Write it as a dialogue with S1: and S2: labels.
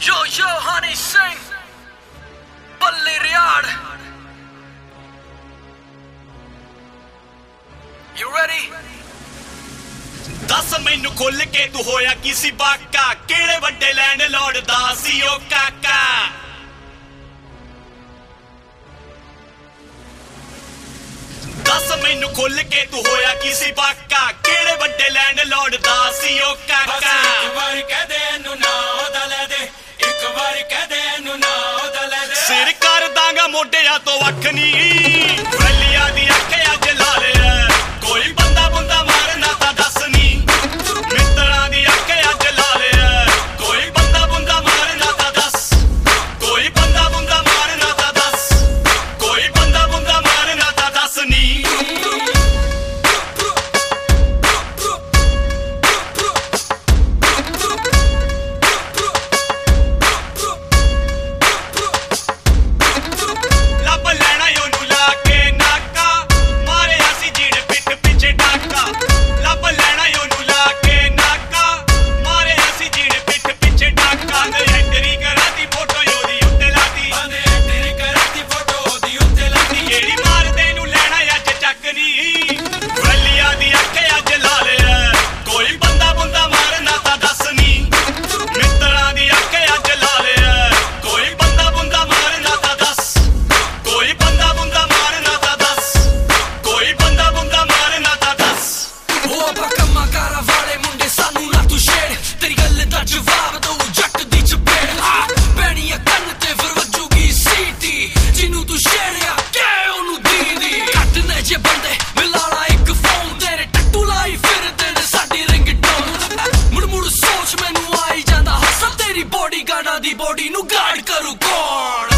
S1: ਜੋ ਯੋਹਾਨੀ ਸਿੰਘ ਬੱਲੇ Riar. You ready
S2: ਦੱਸ ਮੈਨੂੰ ਖੁੱਲ ਕੇ ਤੂੰ ਹੋਇਆ ਕੀ ਸੀ ਬਾਕਾ? ਕਿਹੜੇ ਵੱਡੇ ਲੈਂਡ ਲਾਰਡ ਦਾ ਸੀ ਉਹ ਕਾਕਾ? ਦੱਸ ਮੈਨੂੰ ਖੁੱਲ ਕੇ ਤੂੰ ਹੋਇਆ ਕੀ ਸੀ ਬਾਕਾ? ਕਿਹੜੇ ਵੱਡੇ ਲੈਣ ਲਾਰਡ ਦਾ ਸੀ ਉਹ ਕਾਕਾ? ਸਿਰ ਕਰ ਦਾਂਗਾ ਮੋਢਿਆਂ ਤੋਂ ਵੱਖ ਨਹੀਂ ਬੋਲਦਾ ਮਾਰਨਾ ਤਾਂ ਦੱਸ ਨੀ। ਮਿੱਤਰਾਂ ਦੀ ਅੱਖ ਅੱਜ ਲਾ ਲਿਆ ਕੋਈ ਬੰਦਾ ਬੁੰਦਾ ਮਾਰਨਾ ਤਾਂ ਦੱਸ। ਕੋਈ ਬੰਦਾ ਬੁੰਦਾ ਮਾਰਨਾ ਤਾਂ ਦੱਸ। ਕੋਈ ਬੰਦਾ ਬੁੰਦਾ ਮਾਰਨਾ ਤਾਂ ਦੱਸ। ਉਹ ਆਪਾਂ ਕੰਮਾਂ ਕਾਰਾਂ ਵਾਲੇ ਮੁੰਡੇ ਸਾਨੂੰ ਨਾ ਤੂੰ
S3: ਛੇੜ। ਤੇਰੀ
S2: ਗੱਲ ਦਾ ਜਵਾਬ ਦਊ ਜੱਟ ਦੀ ਚਪੇੜ। ਆ ਪੈਣੀ ਆ ਕੰਨ ਤੇ no Gardcore.